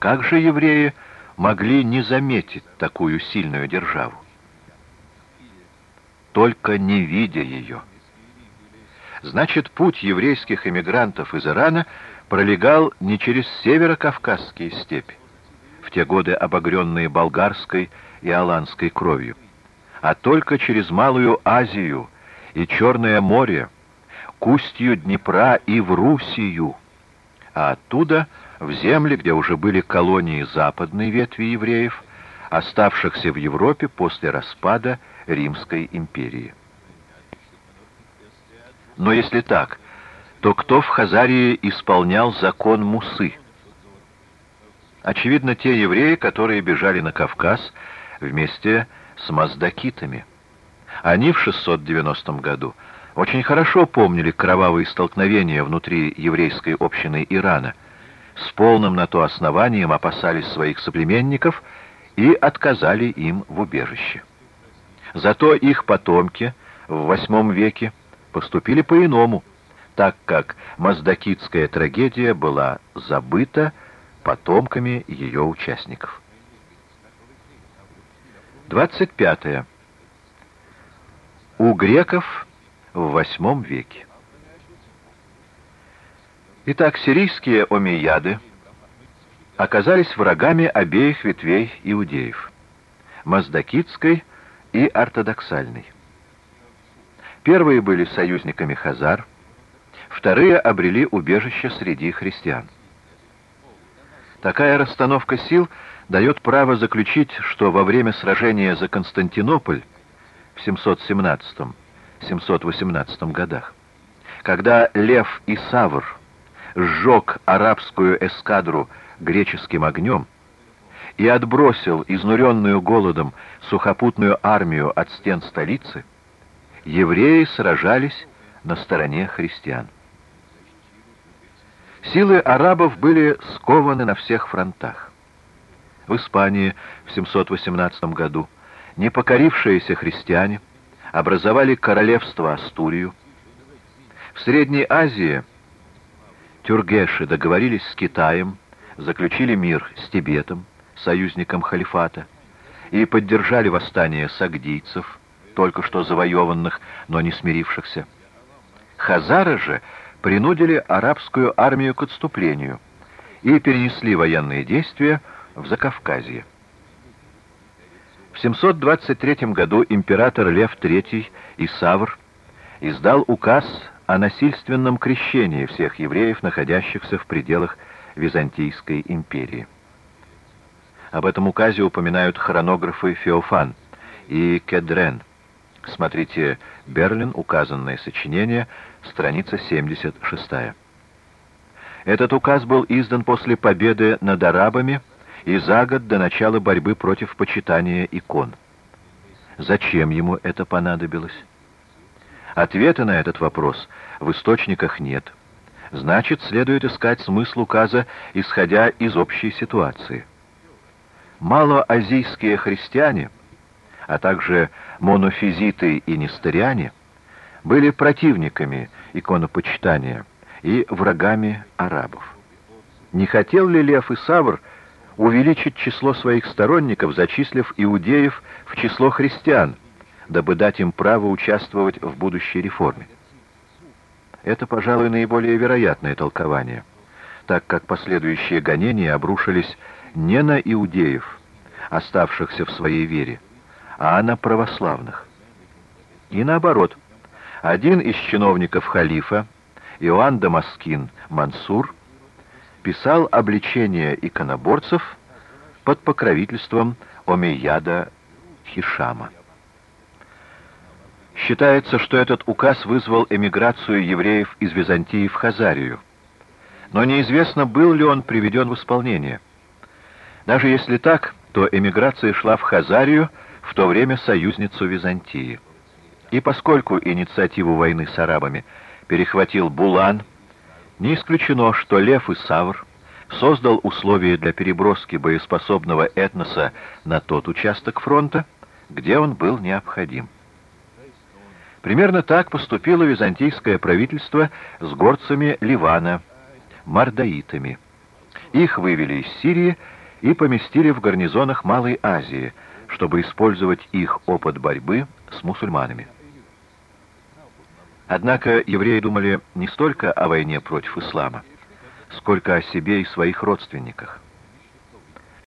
Как же евреи могли не заметить такую сильную державу? Только не видя ее. Значит, путь еврейских эмигрантов из Ирана пролегал не через северо-кавказские степи, в те годы обогренные болгарской и аланской кровью, а только через Малую Азию и Черное море, к устью Днепра и в Русию, а оттуда в земли, где уже были колонии западной ветви евреев, оставшихся в Европе после распада Римской империи. Но если так, то кто в Хазарии исполнял закон Мусы? Очевидно, те евреи, которые бежали на Кавказ вместе с маздакитами. Они в 690 году очень хорошо помнили кровавые столкновения внутри еврейской общины Ирана, с полным на то основанием опасались своих соплеменников и отказали им в убежище. Зато их потомки в VIII веке поступили по-иному, так как маздакитская трагедия была забыта потомками ее участников. 25. У греков в VIII веке. Итак, сирийские омейяды оказались врагами обеих ветвей иудеев – маздакитской и ортодоксальной. Первые были союзниками хазар, вторые обрели убежище среди христиан. Такая расстановка сил дает право заключить, что во время сражения за Константинополь в 717-718 годах, когда Лев и Савр сжег арабскую эскадру греческим огнем и отбросил изнуренную голодом сухопутную армию от стен столицы, евреи сражались на стороне христиан. Силы арабов были скованы на всех фронтах. В Испании в 718 году непокорившиеся христиане образовали королевство Астурию. В Средней Азии тюргеши договорились с Китаем, заключили мир с Тибетом, союзником халифата, и поддержали восстание сагдийцев, только что завоеванных, но не смирившихся. Хазары же принудили арабскую армию к отступлению и перенесли военные действия в Закавказье. В 723 году император Лев III Исавр издал указ о насильственном крещении всех евреев, находящихся в пределах Византийской империи. Об этом указе упоминают хронографы Феофан и Кедрен – Смотрите «Берлин. Указанное сочинение», страница 76. Этот указ был издан после победы над арабами и за год до начала борьбы против почитания икон. Зачем ему это понадобилось? Ответа на этот вопрос в источниках нет. Значит, следует искать смысл указа, исходя из общей ситуации. Малоазийские христиане – а также монофизиты и нестериане, были противниками иконопочитания и врагами арабов. Не хотел ли Лев и Савр увеличить число своих сторонников, зачислив иудеев в число христиан, дабы дать им право участвовать в будущей реформе? Это, пожалуй, наиболее вероятное толкование, так как последующие гонения обрушились не на иудеев, оставшихся в своей вере, а на православных. И наоборот, один из чиновников халифа, Иоанн Дамаскин Мансур, писал обличение иконоборцев под покровительством Омейяда Хишама. Считается, что этот указ вызвал эмиграцию евреев из Византии в Хазарию, но неизвестно, был ли он приведен в исполнение. Даже если так, то эмиграция шла в Хазарию, в то время союзницу Византии. И поскольку инициативу войны с арабами перехватил Булан, не исключено, что Лев и Савр создал условия для переброски боеспособного этноса на тот участок фронта, где он был необходим. Примерно так поступило византийское правительство с горцами Ливана, мордаитами. Их вывели из Сирии и поместили в гарнизонах Малой Азии, чтобы использовать их опыт борьбы с мусульманами. Однако евреи думали не столько о войне против ислама, сколько о себе и своих родственниках.